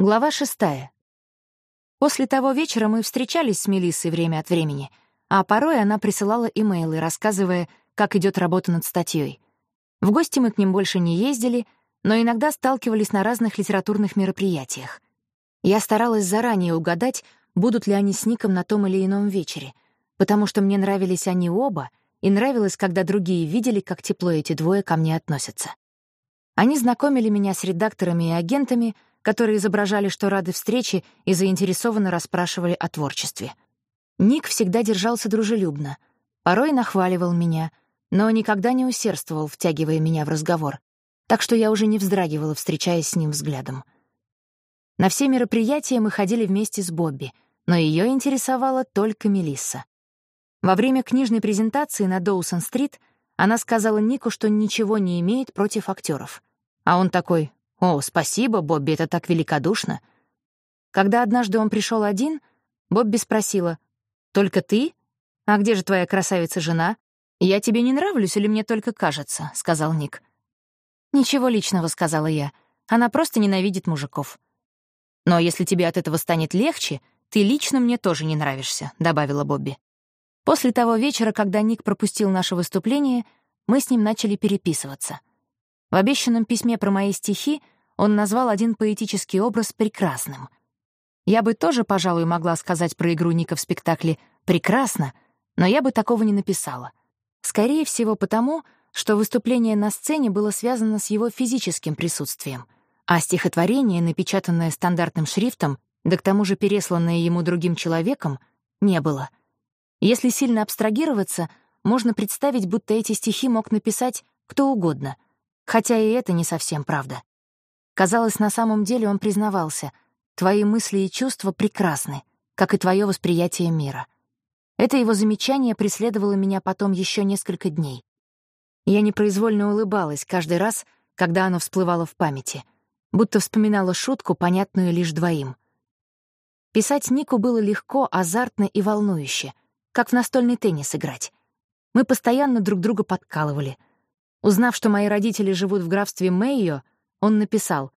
Глава шестая. После того вечера мы встречались с Мелиссой время от времени, а порой она присылала имейлы, рассказывая, как идет работа над статьей. В гости мы к ним больше не ездили, но иногда сталкивались на разных литературных мероприятиях. Я старалась заранее угадать, будут ли они с Ником на том или ином вечере, потому что мне нравились они оба, и нравилось, когда другие видели, как тепло эти двое ко мне относятся. Они знакомили меня с редакторами и агентами — которые изображали, что рады встрече и заинтересованно расспрашивали о творчестве. Ник всегда держался дружелюбно, порой нахваливал меня, но никогда не усердствовал, втягивая меня в разговор, так что я уже не вздрагивала, встречаясь с ним взглядом. На все мероприятия мы ходили вместе с Бобби, но ее интересовала только Мелисса. Во время книжной презентации на Доусон-стрит она сказала Нику, что ничего не имеет против актеров. А он такой, «О, спасибо, Бобби, это так великодушно». Когда однажды он пришел один, Бобби спросила, «Только ты? А где же твоя красавица-жена? Я тебе не нравлюсь или мне только кажется?» — сказал Ник. «Ничего личного», — сказала я. «Она просто ненавидит мужиков». «Но если тебе от этого станет легче, ты лично мне тоже не нравишься», — добавила Бобби. После того вечера, когда Ник пропустил наше выступление, мы с ним начали переписываться — в обещанном письме про мои стихи он назвал один поэтический образ прекрасным. Я бы тоже, пожалуй, могла сказать про игру Ника в спектакле «прекрасно», но я бы такого не написала. Скорее всего, потому, что выступление на сцене было связано с его физическим присутствием, а стихотворение, напечатанное стандартным шрифтом, да к тому же пересланное ему другим человеком, не было. Если сильно абстрагироваться, можно представить, будто эти стихи мог написать кто угодно — Хотя и это не совсем правда. Казалось, на самом деле он признавался, твои мысли и чувства прекрасны, как и твое восприятие мира. Это его замечание преследовало меня потом еще несколько дней. Я непроизвольно улыбалась каждый раз, когда оно всплывало в памяти, будто вспоминала шутку, понятную лишь двоим. Писать Нику было легко, азартно и волнующе, как в настольный теннис играть. Мы постоянно друг друга подкалывали — Узнав, что мои родители живут в графстве Мэйо, он написал.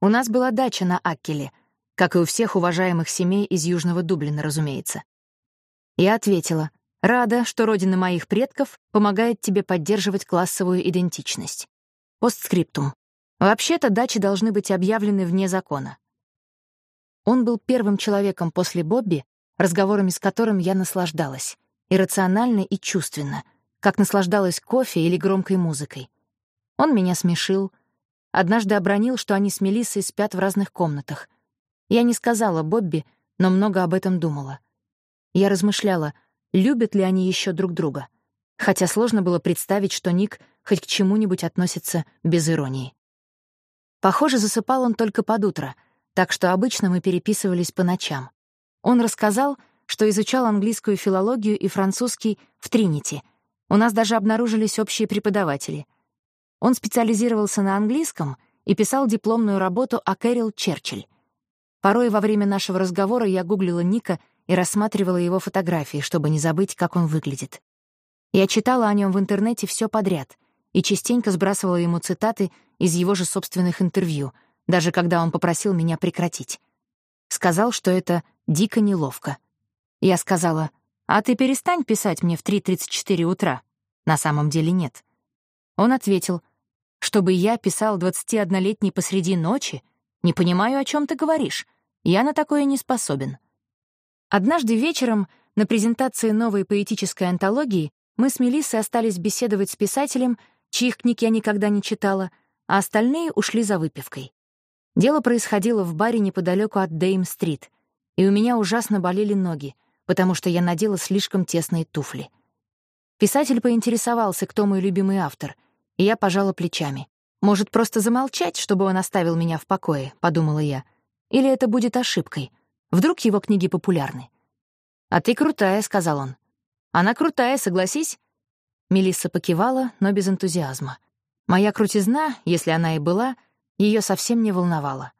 «У нас была дача на Аккеле, как и у всех уважаемых семей из Южного Дублина, разумеется». Я ответила, «Рада, что родина моих предков помогает тебе поддерживать классовую идентичность». Постскриптум. Вообще-то дачи должны быть объявлены вне закона. Он был первым человеком после Бобби, разговорами с которым я наслаждалась, иррационально и чувственно — как наслаждалась кофе или громкой музыкой. Он меня смешил. Однажды обронил, что они с Мелиссой спят в разных комнатах. Я не сказала Бобби, но много об этом думала. Я размышляла, любят ли они еще друг друга. Хотя сложно было представить, что Ник хоть к чему-нибудь относится без иронии. Похоже, засыпал он только под утро, так что обычно мы переписывались по ночам. Он рассказал, что изучал английскую филологию и французский в Тринити — у нас даже обнаружились общие преподаватели. Он специализировался на английском и писал дипломную работу о Кэрил Черчилль. Порой во время нашего разговора я гуглила Ника и рассматривала его фотографии, чтобы не забыть, как он выглядит. Я читала о нем в интернете все подряд и частенько сбрасывала ему цитаты из его же собственных интервью, даже когда он попросил меня прекратить. Сказал, что это дико неловко. Я сказала, «А ты перестань писать мне в 3.34 утра». На самом деле нет. Он ответил, «Чтобы я писал 21-летний посреди ночи? Не понимаю, о чем ты говоришь. Я на такое не способен». Однажды вечером на презентации новой поэтической антологии мы с Мелиссой остались беседовать с писателем, чьих книг я никогда не читала, а остальные ушли за выпивкой. Дело происходило в баре неподалеку от Дейм-стрит, и у меня ужасно болели ноги — потому что я надела слишком тесные туфли. Писатель поинтересовался, кто мой любимый автор, и я пожала плечами. «Может, просто замолчать, чтобы он оставил меня в покое?» — подумала я. «Или это будет ошибкой? Вдруг его книги популярны?» «А ты крутая», — сказал он. «Она крутая, согласись?» Мелисса покивала, но без энтузиазма. Моя крутизна, если она и была, ее совсем не волновала.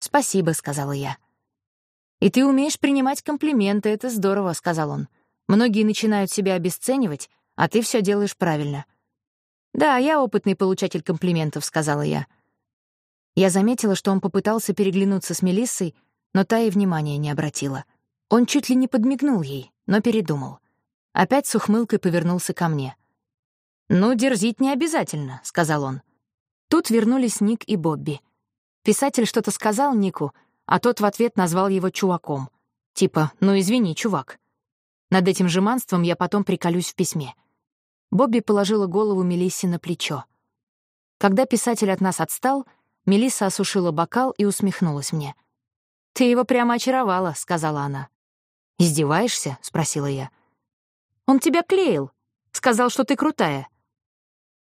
«Спасибо», — сказала я. «И ты умеешь принимать комплименты, это здорово», — сказал он. «Многие начинают себя обесценивать, а ты все делаешь правильно». «Да, я опытный получатель комплиментов», — сказала я. Я заметила, что он попытался переглянуться с Мелиссой, но та и внимания не обратила. Он чуть ли не подмигнул ей, но передумал. Опять с ухмылкой повернулся ко мне. «Ну, дерзить не обязательно», — сказал он. Тут вернулись Ник и Бобби. Писатель что-то сказал Нику, а тот в ответ назвал его чуваком. Типа «ну извини, чувак». Над этим жеманством я потом приколюсь в письме. Бобби положила голову Мелиссе на плечо. Когда писатель от нас отстал, Мелисса осушила бокал и усмехнулась мне. «Ты его прямо очаровала», — сказала она. «Издеваешься?» — спросила я. «Он тебя клеил. Сказал, что ты крутая».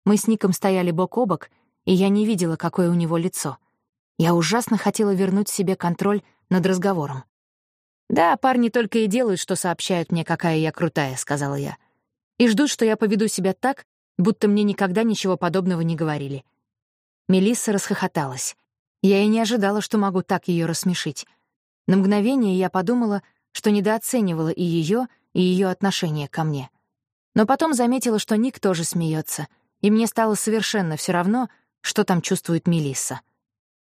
Мы с Ником стояли бок о бок, и я не видела, какое у него лицо. Я ужасно хотела вернуть себе контроль над разговором. «Да, парни только и делают, что сообщают мне, какая я крутая», — сказала я. «И ждут, что я поведу себя так, будто мне никогда ничего подобного не говорили». Мелисса расхохоталась. Я и не ожидала, что могу так ее рассмешить. На мгновение я подумала, что недооценивала и ее, и ее отношение ко мне. Но потом заметила, что Ник тоже смеется, и мне стало совершенно все равно, что там чувствует Мелисса.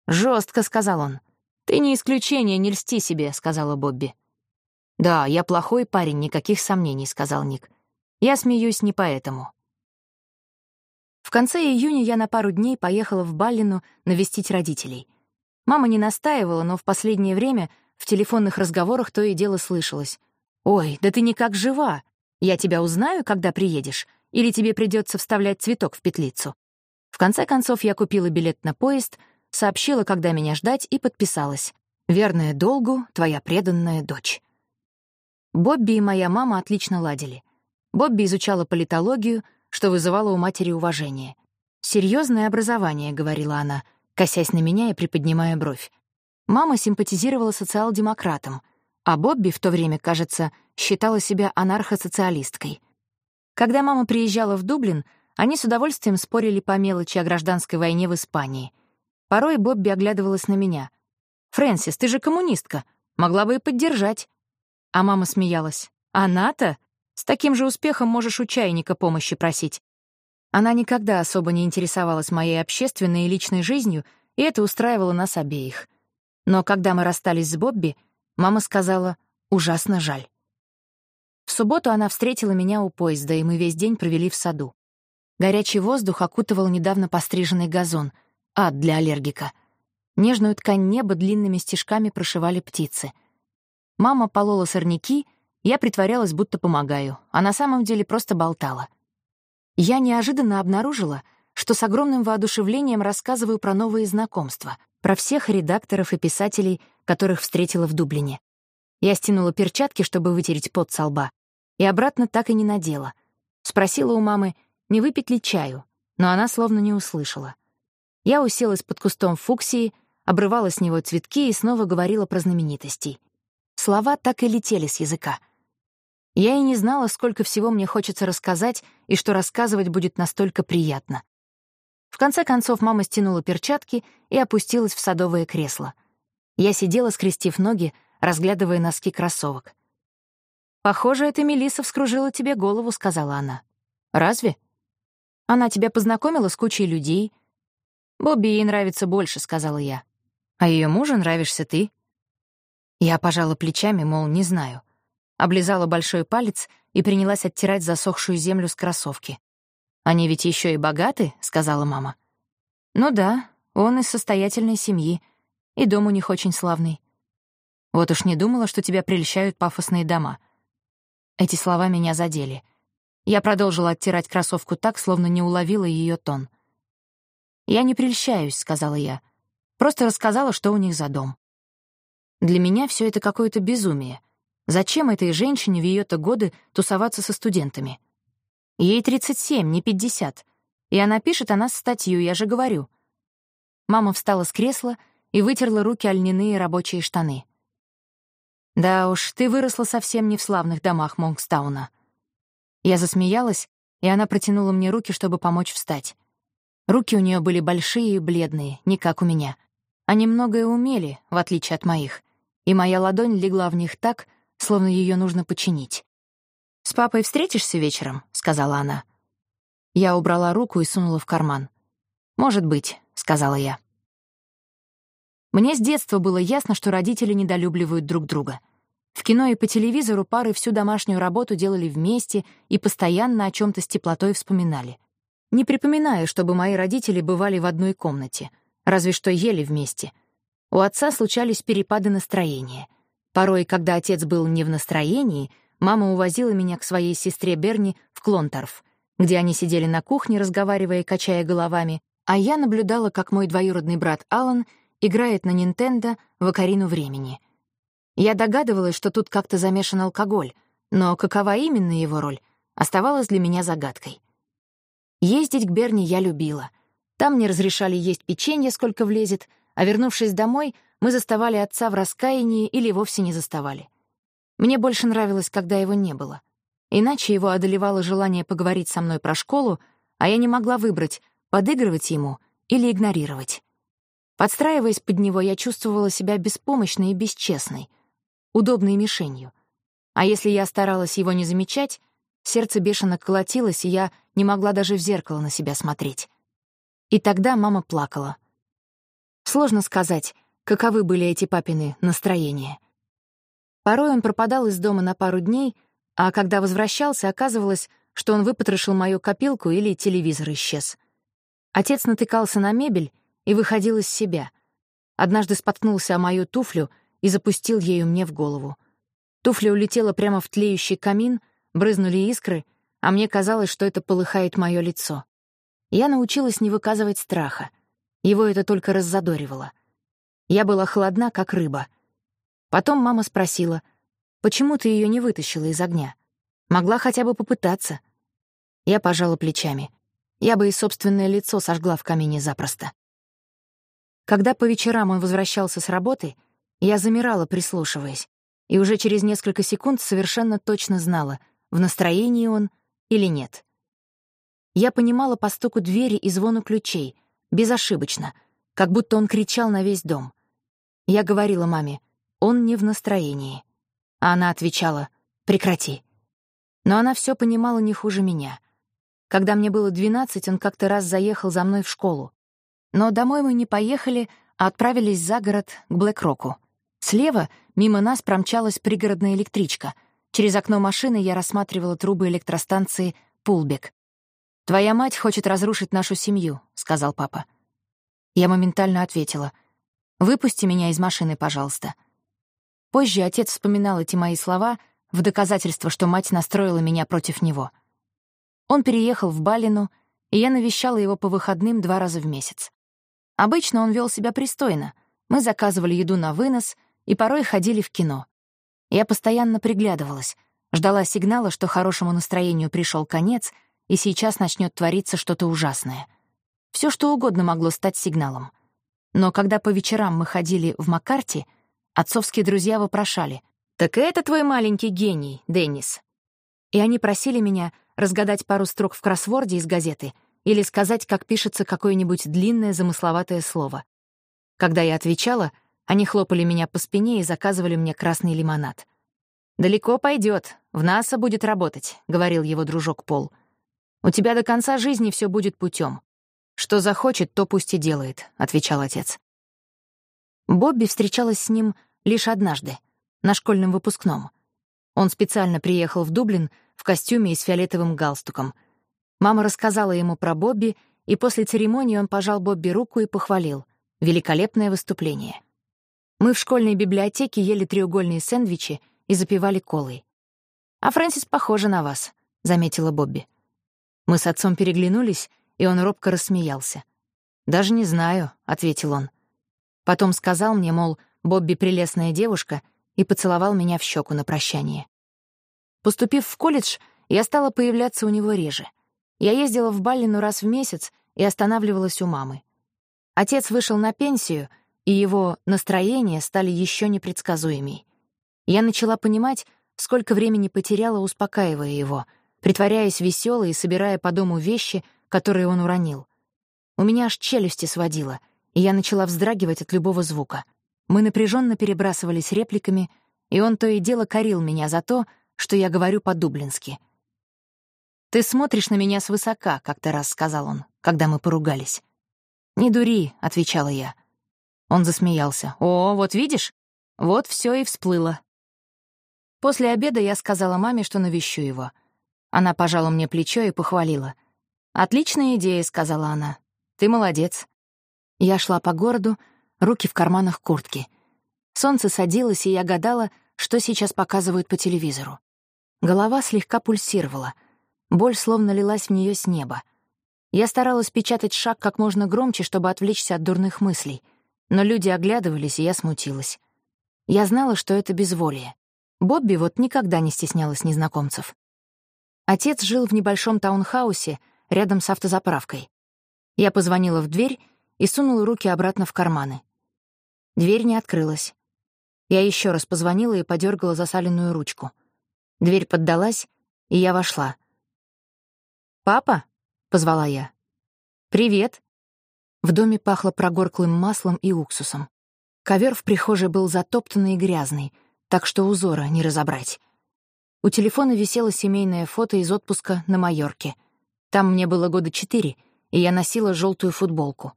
Жестко сказал он. «Ты не исключение, не льсти себе», — сказала Бобби. «Да, я плохой парень, никаких сомнений», — сказал Ник. «Я смеюсь не поэтому». В конце июня я на пару дней поехала в Баллину навестить родителей. Мама не настаивала, но в последнее время в телефонных разговорах то и дело слышалось. «Ой, да ты никак жива! Я тебя узнаю, когда приедешь, или тебе придется вставлять цветок в петлицу?» В конце концов я купила билет на поезд — сообщила, когда меня ждать, и подписалась. «Верная долгу, твоя преданная дочь». Бобби и моя мама отлично ладили. Бобби изучала политологию, что вызывало у матери уважение. «Серьезное образование», — говорила она, косясь на меня и приподнимая бровь. Мама симпатизировала социал-демократам, а Бобби в то время, кажется, считала себя анархосоциалисткой. Когда мама приезжала в Дублин, они с удовольствием спорили по мелочи о гражданской войне в Испании — Порой Бобби оглядывалась на меня. «Фрэнсис, ты же коммунистка. Могла бы и поддержать». А мама смеялась. «Она-то? С таким же успехом можешь у чайника помощи просить». Она никогда особо не интересовалась моей общественной и личной жизнью, и это устраивало нас обеих. Но когда мы расстались с Бобби, мама сказала «ужасно жаль». В субботу она встретила меня у поезда, и мы весь день провели в саду. Горячий воздух окутывал недавно постриженный газон — Ад для аллергика. Нежную ткань неба длинными стежками прошивали птицы. Мама полола сорняки, я притворялась, будто помогаю, а на самом деле просто болтала. Я неожиданно обнаружила, что с огромным воодушевлением рассказываю про новые знакомства, про всех редакторов и писателей, которых встретила в Дублине. Я стянула перчатки, чтобы вытереть пот со лба, и обратно так и не надела. Спросила у мамы, не выпить ли чаю, но она словно не услышала. Я уселась под кустом фуксии, обрывала с него цветки и снова говорила про знаменитостей. Слова так и летели с языка. Я и не знала, сколько всего мне хочется рассказать и что рассказывать будет настолько приятно. В конце концов мама стянула перчатки и опустилась в садовое кресло. Я сидела, скрестив ноги, разглядывая носки кроссовок. «Похоже, эта Мелисса вскружила тебе голову», — сказала она. «Разве?» «Она тебя познакомила с кучей людей, «Бобби ей нравится больше», — сказала я. «А ее мужу нравишься ты?» Я пожала плечами, мол, не знаю. Облизала большой палец и принялась оттирать засохшую землю с кроссовки. «Они ведь еще и богаты», — сказала мама. «Ну да, он из состоятельной семьи, и дом у них очень славный. Вот уж не думала, что тебя прельщают пафосные дома». Эти слова меня задели. Я продолжила оттирать кроссовку так, словно не уловила ее тон — «Я не прельщаюсь», — сказала я. «Просто рассказала, что у них за дом». Для меня все это какое-то безумие. Зачем этой женщине в ее-то годы тусоваться со студентами? Ей 37, не 50. И она пишет о нас статью, я же говорю. Мама встала с кресла и вытерла руки о льняные рабочие штаны. «Да уж, ты выросла совсем не в славных домах Монкстауна». Я засмеялась, и она протянула мне руки, чтобы помочь встать. Руки у нее были большие и бледные, не как у меня. Они многое умели, в отличие от моих, и моя ладонь легла в них так, словно ее нужно починить. «С папой встретишься вечером?» — сказала она. Я убрала руку и сунула в карман. «Может быть», — сказала я. Мне с детства было ясно, что родители недолюбливают друг друга. В кино и по телевизору пары всю домашнюю работу делали вместе и постоянно о чем то с теплотой вспоминали. Не припоминаю, чтобы мои родители бывали в одной комнате, разве что ели вместе. У отца случались перепады настроения. Порой, когда отец был не в настроении, мама увозила меня к своей сестре Берни в Клонтарф, где они сидели на кухне, разговаривая и качая головами, а я наблюдала, как мой двоюродный брат Алан играет на Нинтендо в «Окарину времени». Я догадывалась, что тут как-то замешан алкоголь, но какова именно его роль, оставалась для меня загадкой. Ездить к Берни я любила. Там мне разрешали есть печенье, сколько влезет, а вернувшись домой, мы заставали отца в раскаянии или вовсе не заставали. Мне больше нравилось, когда его не было. Иначе его одолевало желание поговорить со мной про школу, а я не могла выбрать, подыгрывать ему или игнорировать. Подстраиваясь под него, я чувствовала себя беспомощной и бесчестной, удобной мишенью. А если я старалась его не замечать, сердце бешено колотилось, и я не могла даже в зеркало на себя смотреть. И тогда мама плакала. Сложно сказать, каковы были эти папины настроения. Порой он пропадал из дома на пару дней, а когда возвращался, оказывалось, что он выпотрошил мою копилку или телевизор исчез. Отец натыкался на мебель и выходил из себя. Однажды споткнулся о мою туфлю и запустил ею мне в голову. Туфля улетела прямо в тлеющий камин, брызнули искры, а мне казалось, что это полыхает мое лицо. Я научилась не выказывать страха. Его это только раззадоривало. Я была холодна, как рыба. Потом мама спросила, «Почему ты ее не вытащила из огня? Могла хотя бы попытаться». Я пожала плечами. Я бы и собственное лицо сожгла в камине запросто. Когда по вечерам он возвращался с работы, я замирала, прислушиваясь, и уже через несколько секунд совершенно точно знала, в настроении он или нет. Я понимала по стуку двери и звону ключей, безошибочно, как будто он кричал на весь дом. Я говорила маме, он не в настроении. А она отвечала, прекрати. Но она все понимала не хуже меня. Когда мне было двенадцать, он как-то раз заехал за мной в школу. Но домой мы не поехали, а отправились за город к Блэкроку. Слева мимо нас промчалась пригородная электричка. Через окно машины я рассматривала трубы электростанции «Пулбек». «Твоя мать хочет разрушить нашу семью», — сказал папа. Я моментально ответила. «Выпусти меня из машины, пожалуйста». Позже отец вспоминал эти мои слова в доказательство, что мать настроила меня против него. Он переехал в Балину, и я навещала его по выходным два раза в месяц. Обычно он вел себя пристойно. Мы заказывали еду на вынос и порой ходили в кино. Я постоянно приглядывалась, ждала сигнала, что хорошему настроению пришел конец, и сейчас начнет твориться что-то ужасное. Все что угодно могло стать сигналом. Но когда по вечерам мы ходили в Маккарти, отцовские друзья вопрошали, «Так это твой маленький гений, Деннис?» И они просили меня разгадать пару строк в кроссворде из газеты или сказать, как пишется какое-нибудь длинное замысловатое слово. Когда я отвечала, они хлопали меня по спине и заказывали мне красный лимонад. «Далеко пойдет, в НАСА будет работать», — говорил его дружок Пол. «У тебя до конца жизни все будет путем. Что захочет, то пусть и делает», — отвечал отец. Бобби встречалась с ним лишь однажды, на школьном выпускном. Он специально приехал в Дублин в костюме и с фиолетовым галстуком — Мама рассказала ему про Бобби, и после церемонии он пожал Бобби руку и похвалил. Великолепное выступление. Мы в школьной библиотеке ели треугольные сэндвичи и запивали колой. «А Фрэнсис похожа на вас», — заметила Бобби. Мы с отцом переглянулись, и он робко рассмеялся. «Даже не знаю», — ответил он. Потом сказал мне, мол, Бобби — прелестная девушка, и поцеловал меня в щеку на прощание. Поступив в колледж, я стала появляться у него реже — я ездила в Баллину раз в месяц и останавливалась у мамы. Отец вышел на пенсию, и его настроения стали еще непредсказуемей. Я начала понимать, сколько времени потеряла, успокаивая его, притворяясь веселой и собирая по дому вещи, которые он уронил. У меня аж челюсти сводило, и я начала вздрагивать от любого звука. Мы напряженно перебрасывались репликами, и он то и дело корил меня за то, что я говорю по-дублински — «Ты смотришь на меня свысока», — как-то раз сказал он, когда мы поругались. «Не дури», — отвечала я. Он засмеялся. «О, вот видишь? Вот все и всплыло». После обеда я сказала маме, что навещу его. Она пожала мне плечо и похвалила. «Отличная идея», — сказала она. «Ты молодец». Я шла по городу, руки в карманах куртки. Солнце садилось, и я гадала, что сейчас показывают по телевизору. Голова слегка пульсировала. Боль словно лилась в нее с неба. Я старалась печатать шаг как можно громче, чтобы отвлечься от дурных мыслей. Но люди оглядывались, и я смутилась. Я знала, что это безволие. Бобби вот никогда не стеснялась незнакомцев. Отец жил в небольшом таунхаусе рядом с автозаправкой. Я позвонила в дверь и сунула руки обратно в карманы. Дверь не открылась. Я еще раз позвонила и подергала засаленную ручку. Дверь поддалась, и я вошла. «Папа?» позвала я. «Привет». В доме пахло прогорклым маслом и уксусом. Ковер в прихожей был затоптанный и грязный, так что узора не разобрать. У телефона висело семейное фото из отпуска на Майорке. Там мне было года четыре, и я носила желтую футболку.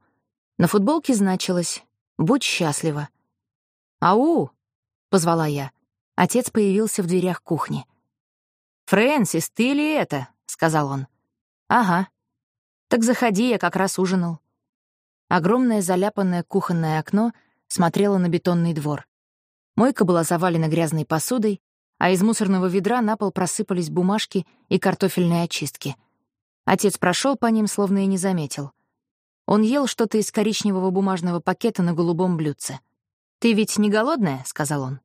На футболке значилось «Будь счастлива». «Ау!» — позвала я. Отец появился в дверях кухни. «Фрэнсис, ты ли это?» — сказал он. «Ага», «Так заходи, я как раз ужинал». Огромное заляпанное кухонное окно смотрело на бетонный двор. Мойка была завалена грязной посудой, а из мусорного ведра на пол просыпались бумажки и картофельные очистки. Отец прошел по ним, словно и не заметил. Он ел что-то из коричневого бумажного пакета на голубом блюдце. «Ты ведь не голодная?» — сказал он.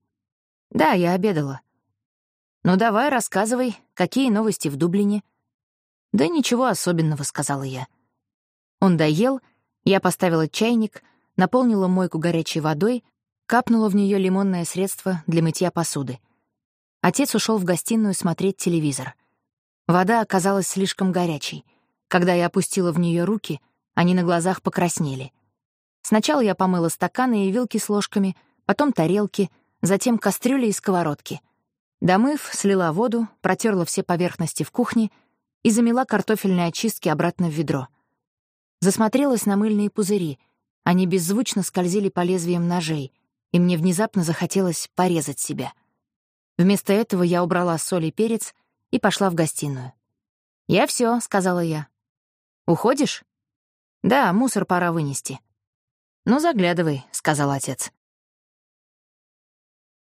«Да, я обедала». «Ну давай, рассказывай, какие новости в Дублине?» «Да ничего особенного», — сказала я. Он доел, я поставила чайник, наполнила мойку горячей водой, капнула в нее лимонное средство для мытья посуды. Отец ушел в гостиную смотреть телевизор. Вода оказалась слишком горячей. Когда я опустила в нее руки, они на глазах покраснели. Сначала я помыла стаканы и вилки с ложками, потом тарелки, затем кастрюли и сковородки. Домыв, слила воду, протерла все поверхности в кухне — и замела картофельные очистки обратно в ведро. Засмотрелась на мыльные пузыри. Они беззвучно скользили по лезвиям ножей, и мне внезапно захотелось порезать себя. Вместо этого я убрала соль и перец и пошла в гостиную. «Я все, сказала я. «Уходишь?» «Да, мусор пора вынести». «Ну, заглядывай», — сказал отец.